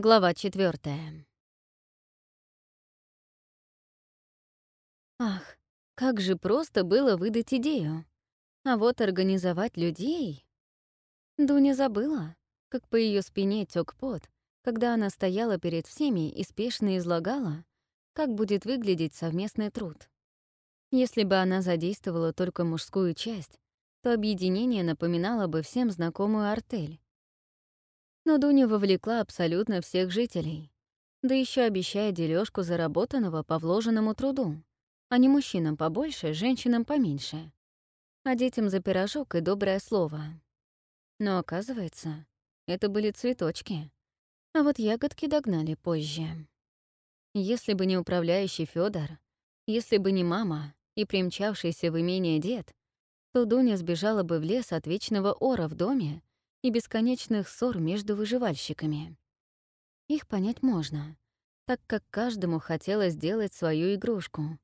Глава четвертая. Ах, как же просто было выдать идею. А вот организовать людей... Дуня забыла, как по ее спине тек пот, когда она стояла перед всеми и спешно излагала, как будет выглядеть совместный труд. Если бы она задействовала только мужскую часть, то объединение напоминало бы всем знакомую артель. Но Дуня вовлекла абсолютно всех жителей, да еще обещая дележку заработанного по вложенному труду, а не мужчинам побольше, женщинам поменьше, а детям за пирожок и доброе слово. Но оказывается, это были цветочки, а вот ягодки догнали позже. Если бы не управляющий Федор, если бы не мама и примчавшийся в имение дед, то Дуня сбежала бы в лес от вечного ора в доме и бесконечных ссор между выживальщиками. Их понять можно, так как каждому хотелось сделать свою игрушку,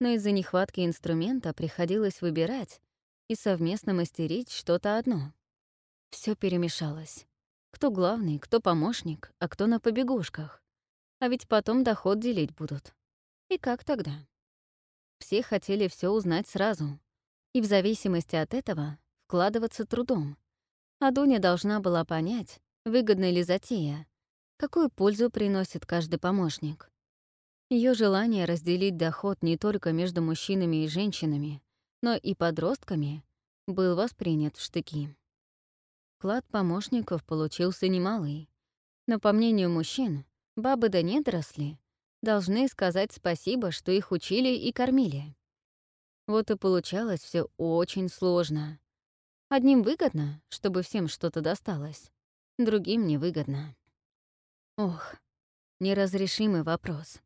но из-за нехватки инструмента приходилось выбирать и совместно мастерить что-то одно. Все перемешалось. Кто главный, кто помощник, а кто на побегушках. А ведь потом доход делить будут. И как тогда? Все хотели все узнать сразу, и в зависимости от этого вкладываться трудом, а Дуня должна была понять, выгодна ли затея, какую пользу приносит каждый помощник. Ее желание разделить доход не только между мужчинами и женщинами, но и подростками, был воспринят в штыки. Вклад помощников получился немалый, но, по мнению мужчин, бабы да недоросли должны сказать спасибо, что их учили и кормили. Вот и получалось все очень сложно. Одним выгодно, чтобы всем что-то досталось, другим невыгодно. Ох, неразрешимый вопрос.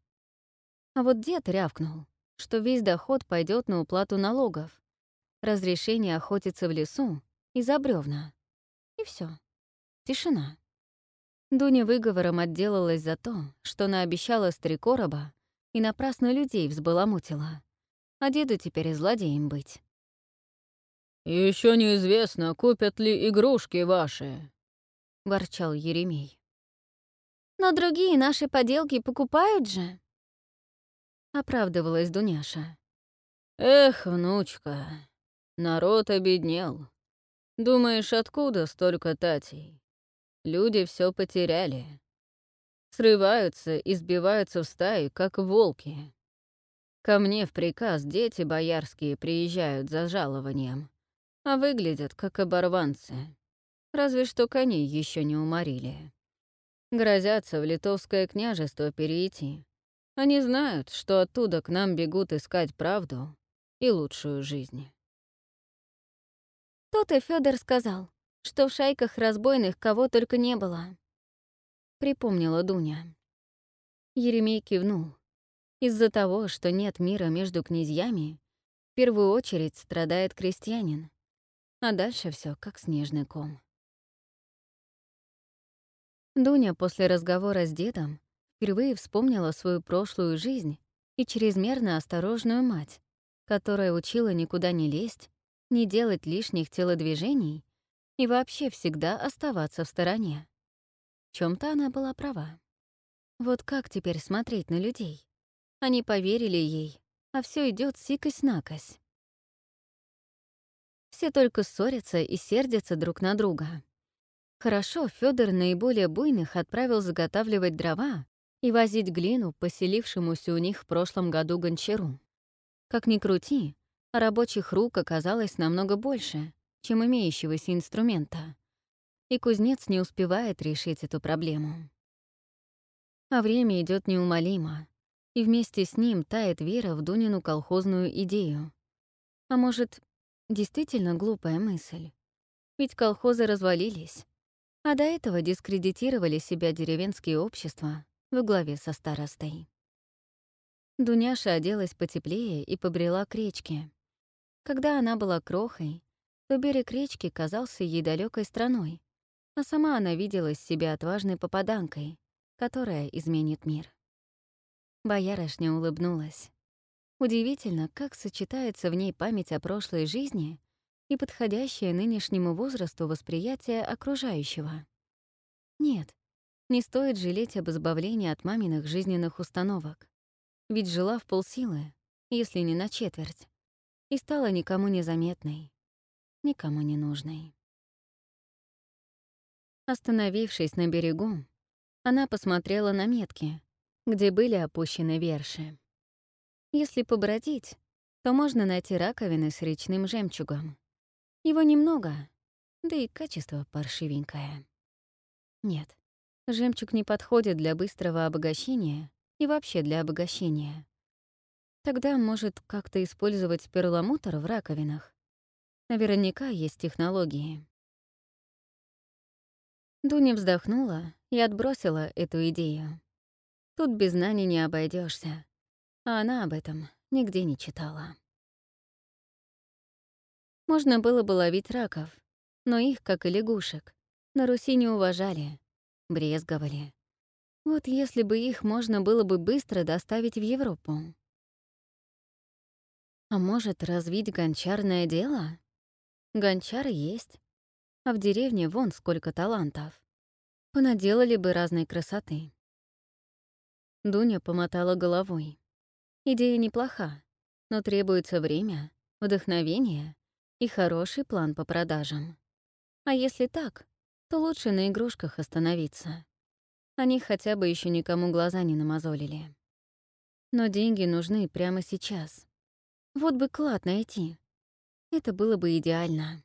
А вот дед рявкнул, что весь доход пойдет на уплату налогов, разрешение охотиться в лесу и за бревна. И все. Тишина. Дуня выговором отделалась за то, что наобещала с три короба и напрасно людей взбаламутила. А деду теперь злодеем быть. Еще неизвестно, купят ли игрушки ваши», — ворчал Еремей. «Но другие наши поделки покупают же», — оправдывалась Дуняша. «Эх, внучка, народ обеднел. Думаешь, откуда столько татей? Люди все потеряли. Срываются и сбиваются в стаи, как волки. Ко мне в приказ дети боярские приезжают за жалованием а выглядят как оборванцы. Разве что коней еще не уморили. Грозятся в литовское княжество перейти. Они знают, что оттуда к нам бегут искать правду и лучшую жизнь. Тот и Федор сказал, что в шайках разбойных кого только не было. Припомнила Дуня. Еремей кивнул. Из-за того, что нет мира между князьями, в первую очередь страдает крестьянин а дальше все как снежный ком. Дуня после разговора с дедом впервые вспомнила свою прошлую жизнь и чрезмерно осторожную мать, которая учила никуда не лезть, не делать лишних телодвижений и вообще всегда оставаться в стороне. В чем то она была права. Вот как теперь смотреть на людей? Они поверили ей, а все идет сикость-накось. Все только ссорятся и сердятся друг на друга. Хорошо, Федор наиболее буйных отправил заготавливать дрова и возить глину, поселившемуся у них в прошлом году гончару. Как ни крути, рабочих рук оказалось намного больше, чем имеющегося инструмента. И кузнец не успевает решить эту проблему. А время идет неумолимо, и вместе с ним тает вера в Дунину колхозную идею. А может, Действительно глупая мысль. Ведь колхозы развалились, а до этого дискредитировали себя деревенские общества в главе со старостой. Дуняша оделась потеплее и побрела к речке. Когда она была крохой, то берег речки казался ей далекой страной, а сама она виделась себя отважной попаданкой, которая изменит мир. Боярышня улыбнулась. Удивительно, как сочетается в ней память о прошлой жизни и подходящее нынешнему возрасту восприятие окружающего. Нет, Не стоит жалеть об избавлении от маминых жизненных установок. Ведь жила в полсилы, если не на четверть, и стала никому незаметной, никому не нужной. Остановившись на берегу, она посмотрела на метки, где были опущены верши. Если побродить, то можно найти раковины с речным жемчугом. Его немного, да и качество паршивенькое. Нет, жемчуг не подходит для быстрого обогащения и вообще для обогащения. Тогда, может, как-то использовать перламутр в раковинах. Наверняка есть технологии. Дуня вздохнула и отбросила эту идею. Тут без знаний не обойдешься, а она об этом нигде не читала. Можно было бы ловить раков, но их, как и лягушек, на Руси не уважали, брезговали. Вот если бы их можно было бы быстро доставить в Европу. А может, развить гончарное дело? Гончары есть. А в деревне вон сколько талантов. Понаделали бы разной красоты. Дуня помотала головой. Идея неплоха, но требуется время, вдохновение и хороший план по продажам. А если так, то лучше на игрушках остановиться. Они хотя бы еще никому глаза не намазолили. Но деньги нужны прямо сейчас. Вот бы клад найти. Это было бы идеально.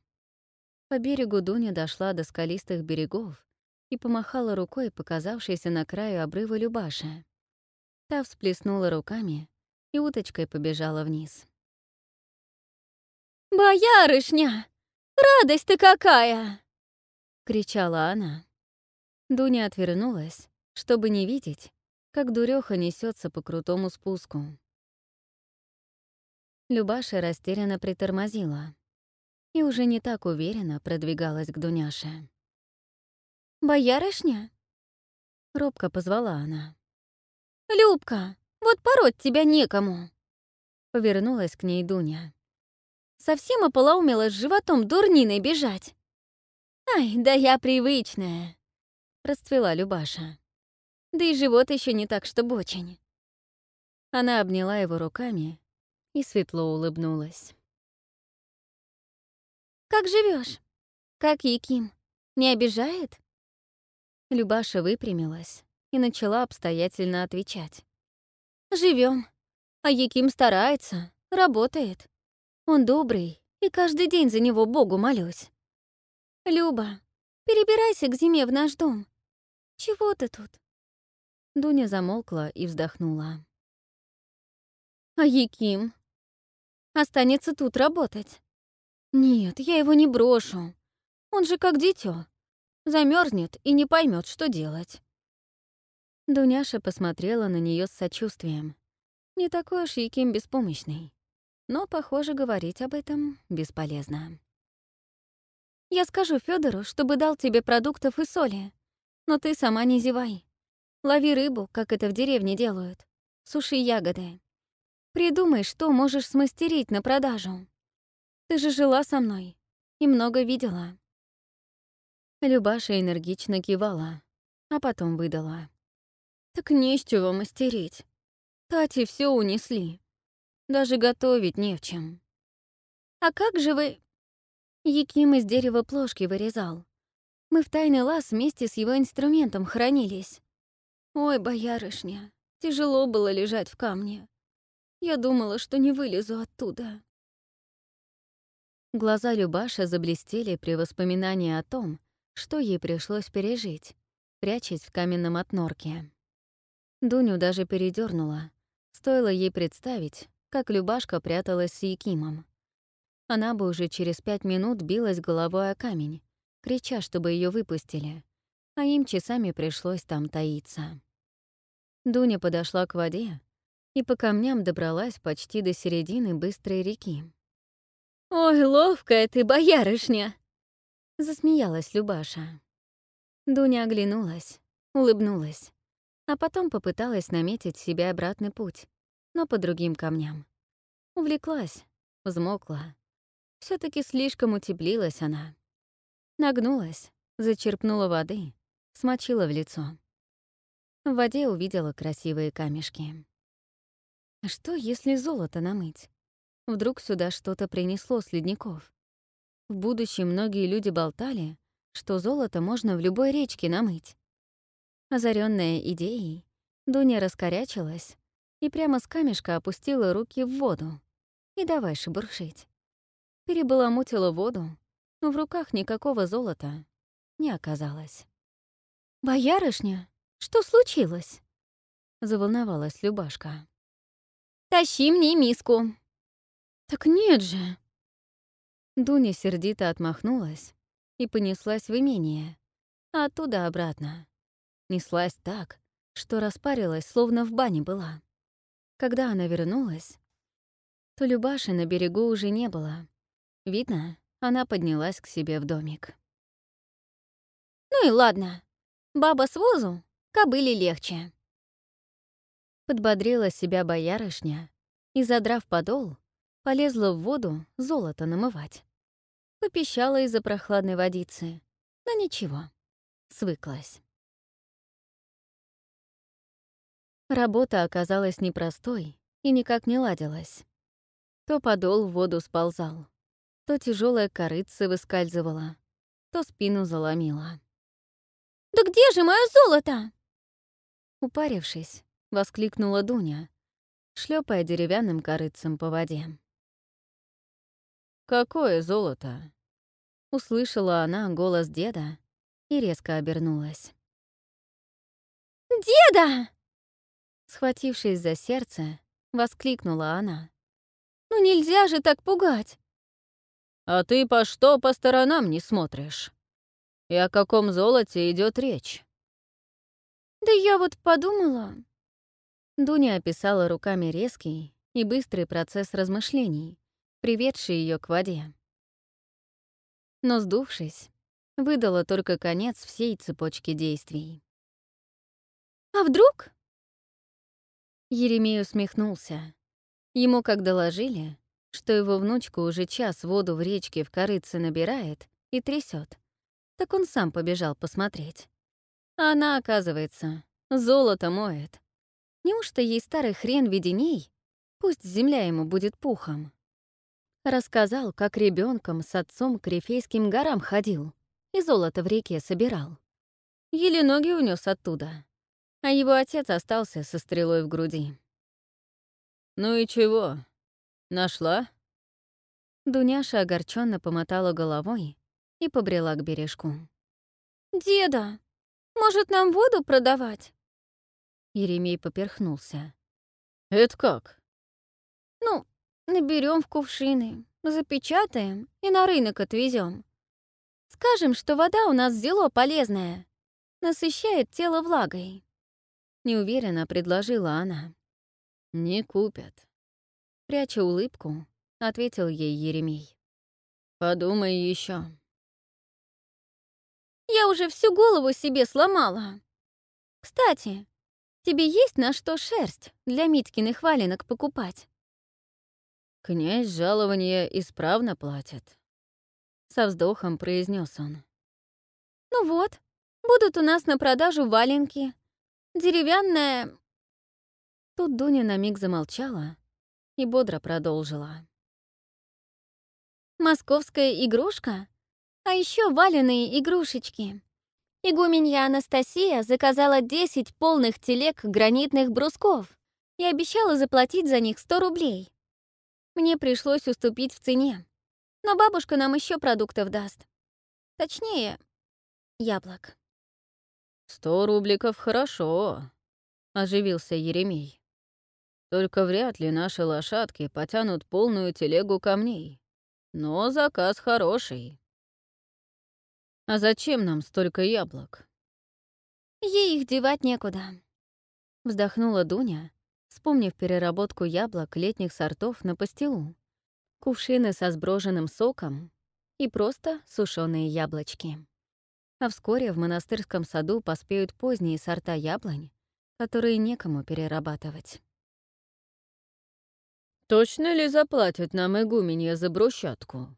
По берегу Дуня дошла до скалистых берегов и помахала рукой показавшейся на краю обрыва Любаши. Та всплеснула руками и уточкой побежала вниз. «Боярышня! Радость ты какая!» — кричала она. Дуня отвернулась, чтобы не видеть, как дурёха несется по крутому спуску. Любаша растерянно притормозила и уже не так уверенно продвигалась к Дуняше. «Боярышня?» — робко позвала она. «Любка, вот пороть тебя некому!» Повернулась к ней Дуня. «Совсем ополоумела с животом дурниной бежать!» «Ай, да я привычная!» — расцвела Любаша. «Да и живот еще не так, чтобы очень». Она обняла его руками и светло улыбнулась. «Как живешь? Как Яким? Не обижает?» Любаша выпрямилась и начала обстоятельно отвечать. Живем, А Яким старается, работает. Он добрый, и каждый день за него Богу молюсь. Люба, перебирайся к зиме в наш дом. Чего ты тут?» Дуня замолкла и вздохнула. «А Яким?» останется тут работать. Нет, я его не брошу. Он же как дитё. Замерзнет и не поймет, что делать. Дуняша посмотрела на нее с сочувствием. Не такой уж Яким беспомощный. Но, похоже, говорить об этом бесполезно. «Я скажу Федору, чтобы дал тебе продуктов и соли. Но ты сама не зевай. Лови рыбу, как это в деревне делают. Суши ягоды. Придумай, что можешь смастерить на продажу. Ты же жила со мной и много видела». Любаша энергично кивала, а потом выдала. «Так не с чего мастерить. Тати все унесли. Даже готовить не в чем». «А как же вы...» Яким из дерева плошки вырезал. Мы в тайный лаз вместе с его инструментом хранились. Ой, боярышня, тяжело было лежать в камне. Я думала, что не вылезу оттуда. Глаза Любаша заблестели при воспоминании о том, что ей пришлось пережить, прячась в каменном отнорке. Дуню даже передернула. Стоило ей представить, как Любашка пряталась с Якимом. Она бы уже через пять минут билась головой о камень, крича, чтобы ее выпустили, а им часами пришлось там таиться. Дуня подошла к воде и по камням добралась почти до середины быстрой реки. «Ой, ловкая ты, боярышня!» — засмеялась Любаша. Дуня оглянулась, улыбнулась, а потом попыталась наметить себе обратный путь, но по другим камням. Увлеклась, взмокла. все таки слишком утеплилась она. Нагнулась, зачерпнула воды, смочила в лицо В воде увидела красивые камешки. А что, если золото намыть? Вдруг сюда что-то принесло с ледников? В будущем многие люди болтали, что золото можно в любой речке намыть. Озаренная идеей, Дуня раскорячилась и прямо с камешка опустила руки в воду. И давай шебуршить. Перебаламутила воду, но в руках никакого золота не оказалось. «Боярышня, что случилось?» — заволновалась Любашка. «Тащи мне миску!» «Так нет же!» Дуня сердито отмахнулась и понеслась в имение, а оттуда обратно. Неслась так, что распарилась, словно в бане была. Когда она вернулась, то Любаши на берегу уже не было. Видно, она поднялась к себе в домик. «Ну и ладно. Баба с возу, кобыле легче». Подбодрила себя боярышня и, задрав подол, полезла в воду золото намывать. Попищала из-за прохладной водицы, но ничего, свыклась. Работа оказалась непростой и никак не ладилась. То подол в воду сползал, то тяжелая корыца выскальзывала, то спину заломила. «Да где же мое золото?» Упарившись, воскликнула Дуня, шлепая деревянным корыцем по воде. «Какое золото?» Услышала она голос деда и резко обернулась. «Деда!» Схватившись за сердце, воскликнула она. «Ну нельзя же так пугать!» «А ты по что по сторонам не смотришь? И о каком золоте идет речь?» «Да я вот подумала...» Дуня описала руками резкий и быстрый процесс размышлений, приведший ее к воде. Но, сдувшись, выдала только конец всей цепочки действий. «А вдруг?» Еремей усмехнулся. Ему как доложили, что его внучка уже час воду в речке в корыце набирает и трясет, так он сам побежал посмотреть. А она, оказывается, золото моет. Неужто ей старый хрен виденей? Пусть земля ему будет пухом. Рассказал, как ребенком с отцом к Рифейским горам ходил и золото в реке собирал. Еле ноги унес оттуда а его отец остался со стрелой в груди. «Ну и чего? Нашла?» Дуняша огорченно помотала головой и побрела к бережку. «Деда, может, нам воду продавать?» Еремей поперхнулся. «Это как?» «Ну, наберем в кувшины, запечатаем и на рынок отвезем. Скажем, что вода у нас зело полезная, насыщает тело влагой. Неуверенно предложила она. «Не купят». Пряча улыбку, ответил ей Еремей. «Подумай еще. «Я уже всю голову себе сломала. Кстати, тебе есть на что шерсть для Митькиных валенок покупать?» «Князь жалование исправно платит», — со вздохом произнес он. «Ну вот, будут у нас на продажу валенки, Деревянная...» Тут Дуня на миг замолчала и бодро продолжила. «Московская игрушка? А еще валеные игрушечки. Игуменья Анастасия заказала 10 полных телег гранитных брусков и обещала заплатить за них 100 рублей. Мне пришлось уступить в цене, но бабушка нам еще продуктов даст. Точнее, яблок. «Сто рубликов хорошо», — оживился Еремей. «Только вряд ли наши лошадки потянут полную телегу камней. Но заказ хороший». «А зачем нам столько яблок?» «Ей их девать некуда», — вздохнула Дуня, вспомнив переработку яблок летних сортов на пастилу, кувшины со сброженным соком и просто сушеные яблочки а вскоре в монастырском саду поспеют поздние сорта яблонь, которые некому перерабатывать. «Точно ли заплатят нам игуменья за брусчатку?»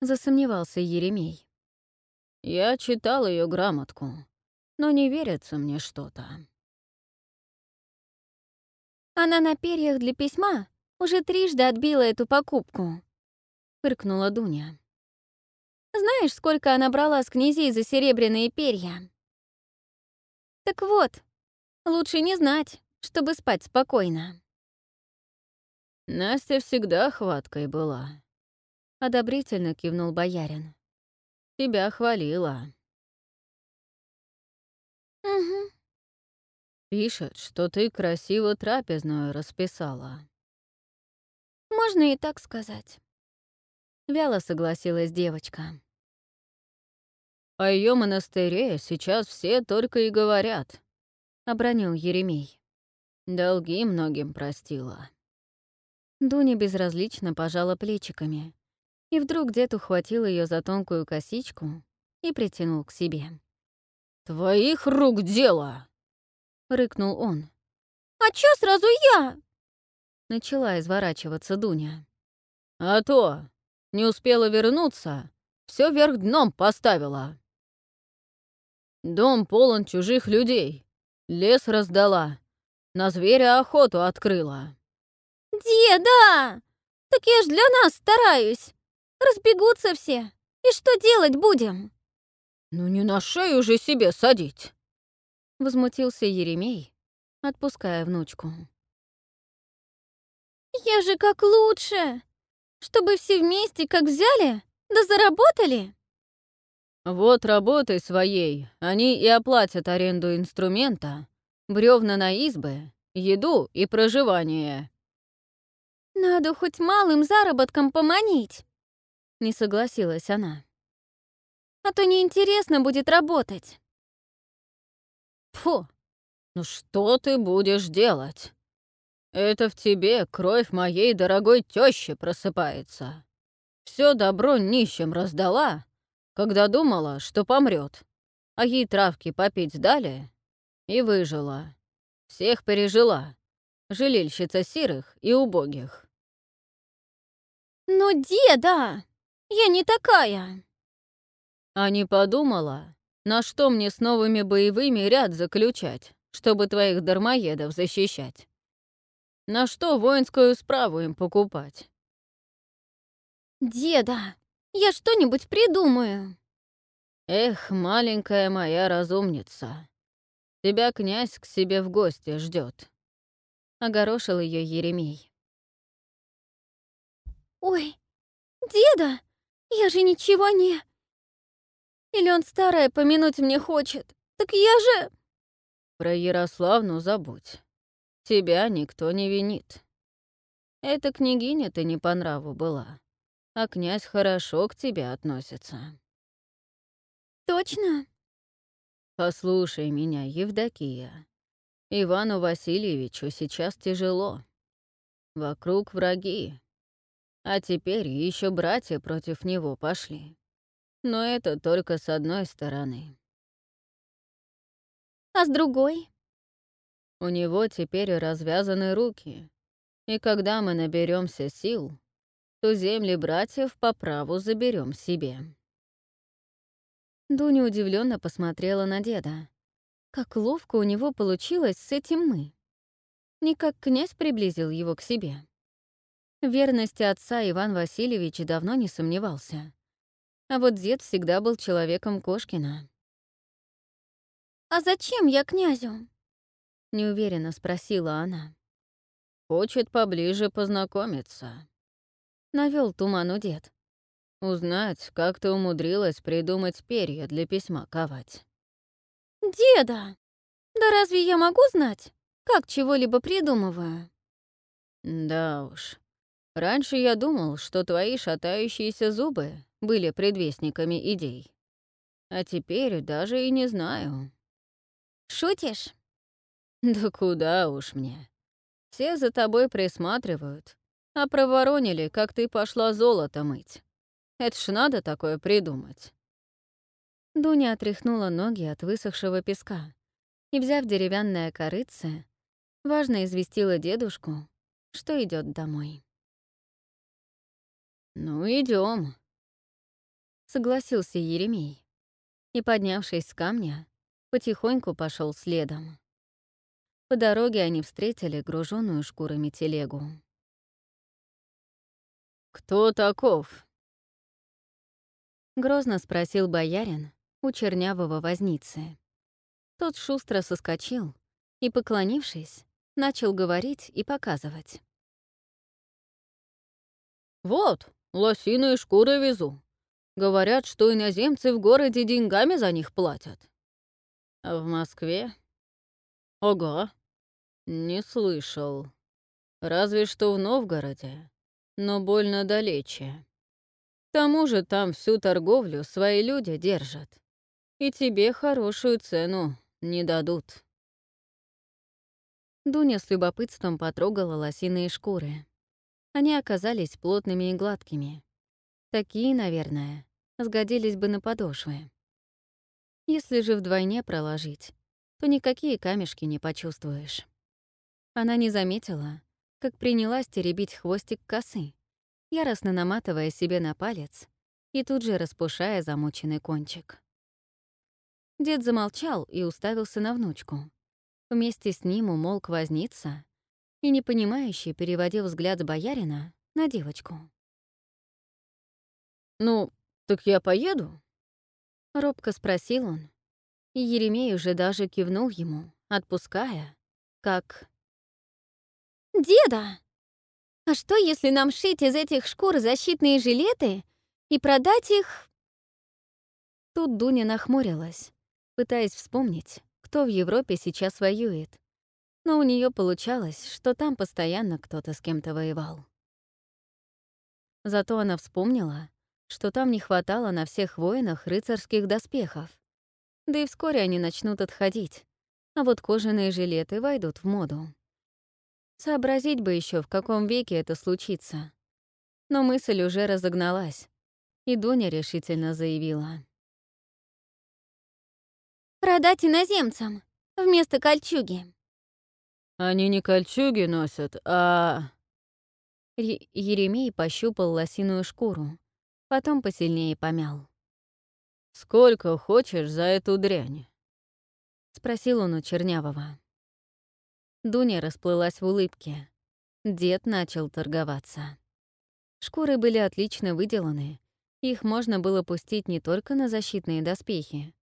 Засомневался Еремей. «Я читал ее грамотку, но не верится мне что-то». Она на перьях для письма уже трижды отбила эту покупку. Фыркнула Дуня. Знаешь, сколько она брала с князей за серебряные перья? Так вот, лучше не знать, чтобы спать спокойно. Настя всегда хваткой была. Одобрительно кивнул боярин. Тебя хвалила. Угу. Пишет, что ты красиво трапезную расписала. Можно и так сказать. Вяло согласилась девочка. О ее монастыре сейчас все только и говорят, — обронил Еремей. Долги многим простила. Дуня безразлично пожала плечиками, и вдруг дед ухватил ее за тонкую косичку и притянул к себе. «Твоих рук дело!» — рыкнул он. «А чё сразу я?» Начала изворачиваться Дуня. «А то! Не успела вернуться, все вверх дном поставила. Дом полон чужих людей, лес раздала, на зверя охоту открыла». «Деда! Так я ж для нас стараюсь! Разбегутся все, и что делать будем?» «Ну не на шею же себе садить!» Возмутился Еремей, отпуская внучку. «Я же как лучше! Чтобы все вместе как взяли, да заработали!» «Вот работой своей они и оплатят аренду инструмента, бревна на избы, еду и проживание». «Надо хоть малым заработком поманить», — не согласилась она. «А то неинтересно будет работать». Фу, ну что ты будешь делать? Это в тебе кровь моей дорогой тещи просыпается. Все добро нищим раздала, когда думала, что помрет, а ей травки попить дали и выжила. Всех пережила. Жалельщица сирых и убогих. «Но деда! Я не такая!» А не подумала, на что мне с новыми боевыми ряд заключать, чтобы твоих дармоедов защищать? На что воинскую справу им покупать? «Деда, я что-нибудь придумаю». Эх, маленькая моя разумница. Тебя князь к себе в гости ждет. Огорошил ее Еремей. «Ой, деда, я же ничего не...» Или он старое помянуть мне хочет? Так я же...» «Про Ярославну забудь. Тебя никто не винит. Эта княгиня-то не по нраву была, а князь хорошо к тебе относится». «Точно?» «Послушай меня, Евдокия. Ивану Васильевичу сейчас тяжело. Вокруг враги. А теперь еще братья против него пошли. Но это только с одной стороны. А с другой? У него теперь развязаны руки. И когда мы наберемся сил, то земли братьев по праву заберем себе. Дуня удивленно посмотрела на деда. Как ловко у него получилось с этим мы. Не как князь приблизил его к себе. В верности отца Иван Васильевич давно не сомневался. А вот дед всегда был человеком Кошкина. «А зачем я князю?» — неуверенно спросила она. «Хочет поближе познакомиться», — навел туману дед. «Узнать, как ты умудрилась придумать перья для письма ковать». «Деда! Да разве я могу знать, как чего-либо придумываю?» «Да уж. Раньше я думал, что твои шатающиеся зубы были предвестниками идей. А теперь даже и не знаю. Шутишь? Да куда уж мне. Все за тобой присматривают, а проворонили, как ты пошла золото мыть. Это ж надо такое придумать. Дуня отряхнула ноги от высохшего песка и, взяв деревянное корыце, важно известила дедушку, что идет домой. «Ну, идем, согласился Еремей и, поднявшись с камня, потихоньку пошел следом. По дороге они встретили груженную шкурами телегу. «Кто таков?» Грозно спросил боярин у чернявого возницы. Тот шустро соскочил и, поклонившись, начал говорить и показывать. «Вот, лосиные шкуры везу. Говорят, что иноземцы в городе деньгами за них платят. А в Москве? Ого, не слышал. Разве что в Новгороде, но больно далече. К тому же там всю торговлю свои люди держат. И тебе хорошую цену не дадут. Дуня с любопытством потрогала лосиные шкуры. Они оказались плотными и гладкими. Такие, наверное, сгодились бы на подошвы. Если же вдвойне проложить, то никакие камешки не почувствуешь. Она не заметила, как принялась теребить хвостик косы, яростно наматывая себе на палец и тут же распушая замученный кончик. Дед замолчал и уставился на внучку. Вместе с ним умолк возница и, непонимающе, переводил взгляд с боярина на девочку. «Ну, так я поеду?» — робко спросил он, и Еремей уже даже кивнул ему, отпуская, как... «Деда! А что, если нам шить из этих шкур защитные жилеты и продать их...» Тут Дуня нахмурилась, пытаясь вспомнить, кто в Европе сейчас воюет. Но у нее получалось, что там постоянно кто-то с кем-то воевал. Зато она вспомнила, что там не хватало на всех воинах рыцарских доспехов. Да и вскоре они начнут отходить, а вот кожаные жилеты войдут в моду. Сообразить бы еще, в каком веке это случится. Но мысль уже разогналась, и Дуня решительно заявила. «Продать иноземцам вместо кольчуги». «Они не кольчуги носят, а...» Еремей пощупал лосиную шкуру, потом посильнее помял. «Сколько хочешь за эту дрянь?» — спросил он у Чернявого. Дуня расплылась в улыбке. Дед начал торговаться. Шкуры были отлично выделаны, их можно было пустить не только на защитные доспехи,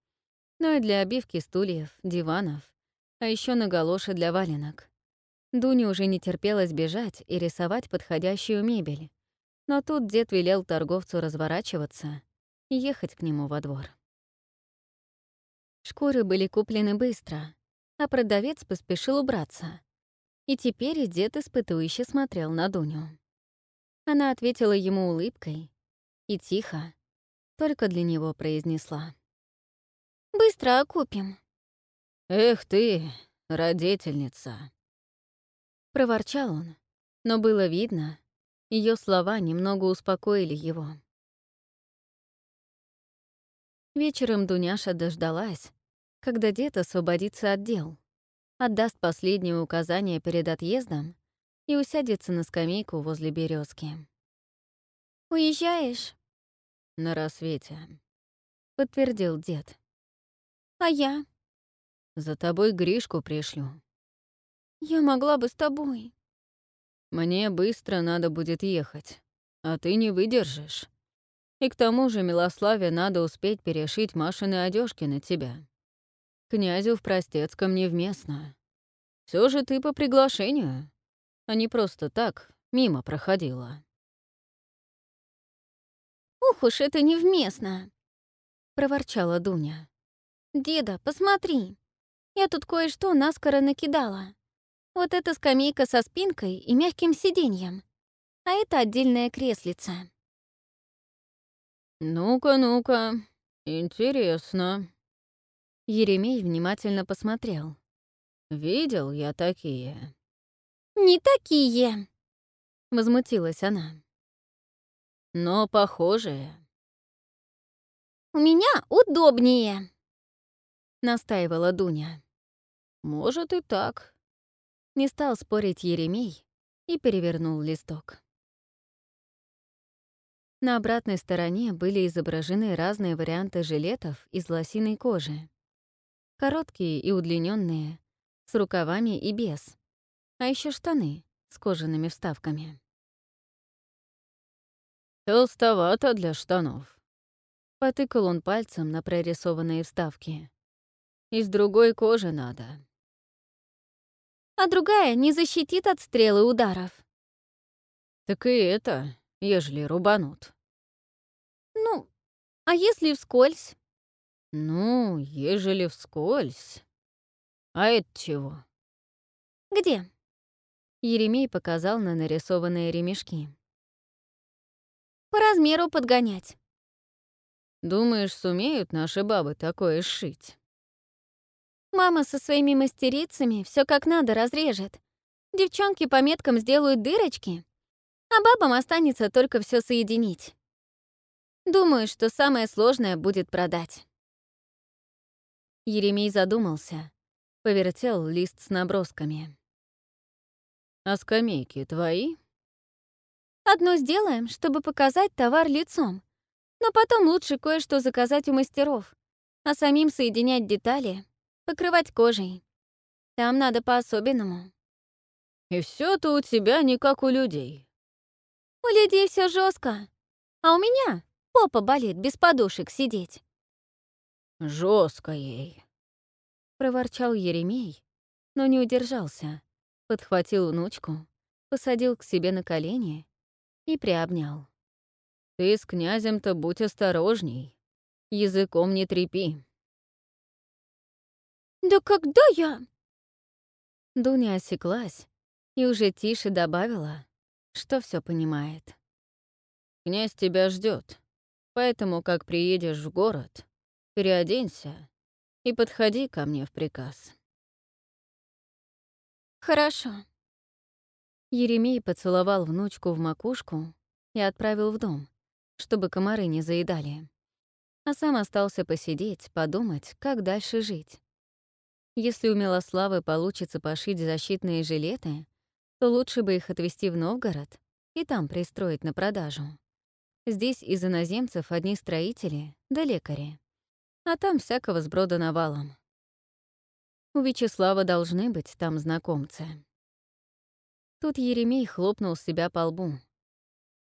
но и для обивки стульев, диванов, а еще на галоши для валенок. Дуне уже не терпелось бежать и рисовать подходящую мебель. Но тут дед велел торговцу разворачиваться и ехать к нему во двор. Шкуры были куплены быстро, а продавец поспешил убраться. И теперь дед испытующе смотрел на Дуню. Она ответила ему улыбкой и тихо, только для него произнесла. Быстро окупим». «Эх ты, родительница!» Проворчал он, но было видно, ее слова немного успокоили его. Вечером Дуняша дождалась, когда дед освободится от дел, отдаст последние указания перед отъездом и усядется на скамейку возле березки. «Уезжаешь?» «На рассвете», — подтвердил дед. А я? За тобой Гришку пришлю. Я могла бы с тобой. Мне быстро надо будет ехать, а ты не выдержишь. И к тому же Милославе надо успеть перешить Машины одежки на тебя. Князю в Простецком невместно. Все же ты по приглашению, а не просто так мимо проходила. «Ух уж это невместно!» — проворчала Дуня. «Деда, посмотри. Я тут кое-что наскоро накидала. Вот эта скамейка со спинкой и мягким сиденьем. А это отдельная креслица». «Ну-ка, ну-ка, интересно». Еремей внимательно посмотрел. «Видел я такие». «Не такие!» — возмутилась она. «Но похожие». «У меня удобнее!» настаивала Дуня. «Может и так». Не стал спорить Еремей и перевернул листок. На обратной стороне были изображены разные варианты жилетов из лосиной кожи. Короткие и удлиненные, с рукавами и без, а еще штаны с кожаными вставками. «Толстовато для штанов», — потыкал он пальцем на прорисованные вставки. «Из другой кожи надо». «А другая не защитит от стрелы ударов». «Так и это, ежели рубанут». «Ну, а если вскользь?» «Ну, ежели вскользь...» «А это чего?» «Где?» Еремей показал на нарисованные ремешки. «По размеру подгонять». «Думаешь, сумеют наши бабы такое сшить?» Мама со своими мастерицами все как надо разрежет. Девчонки по меткам сделают дырочки, а бабам останется только все соединить. Думаю, что самое сложное будет продать. Еремей задумался, повертел лист с набросками. «А скамейки твои?» «Одно сделаем, чтобы показать товар лицом, но потом лучше кое-что заказать у мастеров, а самим соединять детали, покрывать кожей. Там надо по-особенному». «И все то у тебя не как у людей». «У людей все жестко, а у меня попа болит без подушек сидеть». Жестко ей. Проворчал Еремей, но не удержался. Подхватил внучку, посадил к себе на колени и приобнял. «Ты с князем-то будь осторожней. Языком не трепи». «Да когда я...» Дуня осеклась и уже тише добавила, что все понимает. «Князь тебя ждет, поэтому, как приедешь в город, переоденься и подходи ко мне в приказ». «Хорошо». Еремей поцеловал внучку в макушку и отправил в дом, чтобы комары не заедали. А сам остался посидеть, подумать, как дальше жить. Если у Милославы получится пошить защитные жилеты, то лучше бы их отвезти в Новгород и там пристроить на продажу. Здесь из иноземцев одни строители да лекари а там всякого сброда навалом. У Вячеслава должны быть там знакомцы. Тут Еремей хлопнул себя по лбу.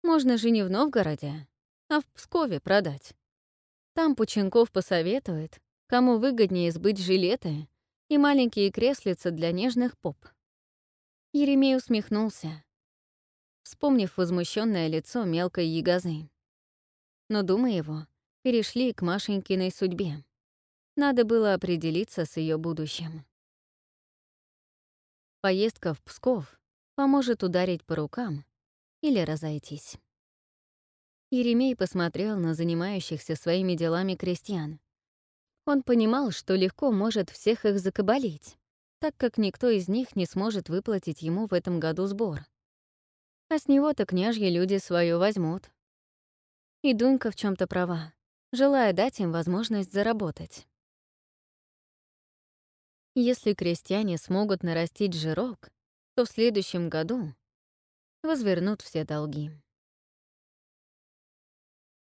Можно же не в Новгороде, а в Пскове продать. Там Пученков посоветует, кому выгоднее сбыть жилеты и маленькие креслица для нежных поп. Еремей усмехнулся, вспомнив возмущенное лицо мелкой ягозы. Но дума его перешли к Машенькиной судьбе. Надо было определиться с ее будущим. Поездка в Псков поможет ударить по рукам или разойтись. Еремей посмотрел на занимающихся своими делами крестьян. Он понимал, что легко может всех их закабалить, так как никто из них не сможет выплатить ему в этом году сбор. А с него-то княжьи люди свое возьмут. И Дунька в чем то права желая дать им возможность заработать. Если крестьяне смогут нарастить жирок, то в следующем году возвернут все долги.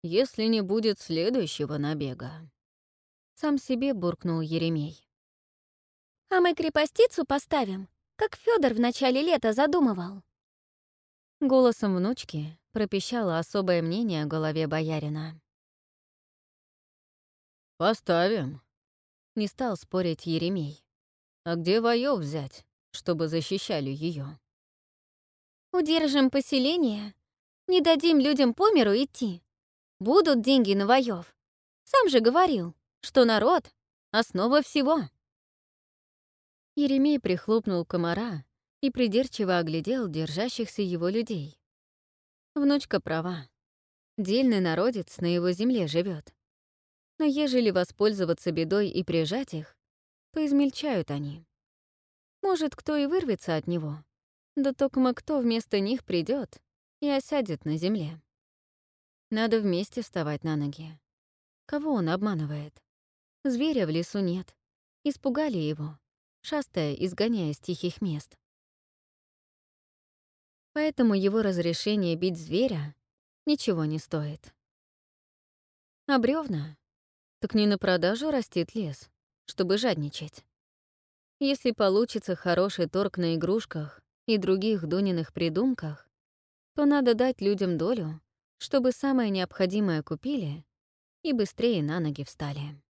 Если не будет следующего набега, сам себе буркнул Еремей. А мы крепостицу поставим, как Федор в начале лета задумывал. Голосом внучки пропищало особое мнение о голове боярина. «Поставим», — не стал спорить Еремей. «А где воев взять, чтобы защищали ее? «Удержим поселение, не дадим людям по миру идти. Будут деньги на воев. Сам же говорил, что народ — основа всего». Еремей прихлопнул комара и придирчиво оглядел держащихся его людей. Внучка права. Дельный народец на его земле живет. Но ежели воспользоваться бедой и прижать их, то измельчают они. Может, кто и вырвется от него, да только кто вместо них придет и осядет на земле. Надо вместе вставать на ноги. Кого он обманывает? Зверя в лесу нет. Испугали его, шастая, изгоняя с тихих мест. Поэтому его разрешение бить зверя ничего не стоит. А бревна так не на продажу растит лес, чтобы жадничать. Если получится хороший торг на игрушках и других Дуниных придумках, то надо дать людям долю, чтобы самое необходимое купили и быстрее на ноги встали.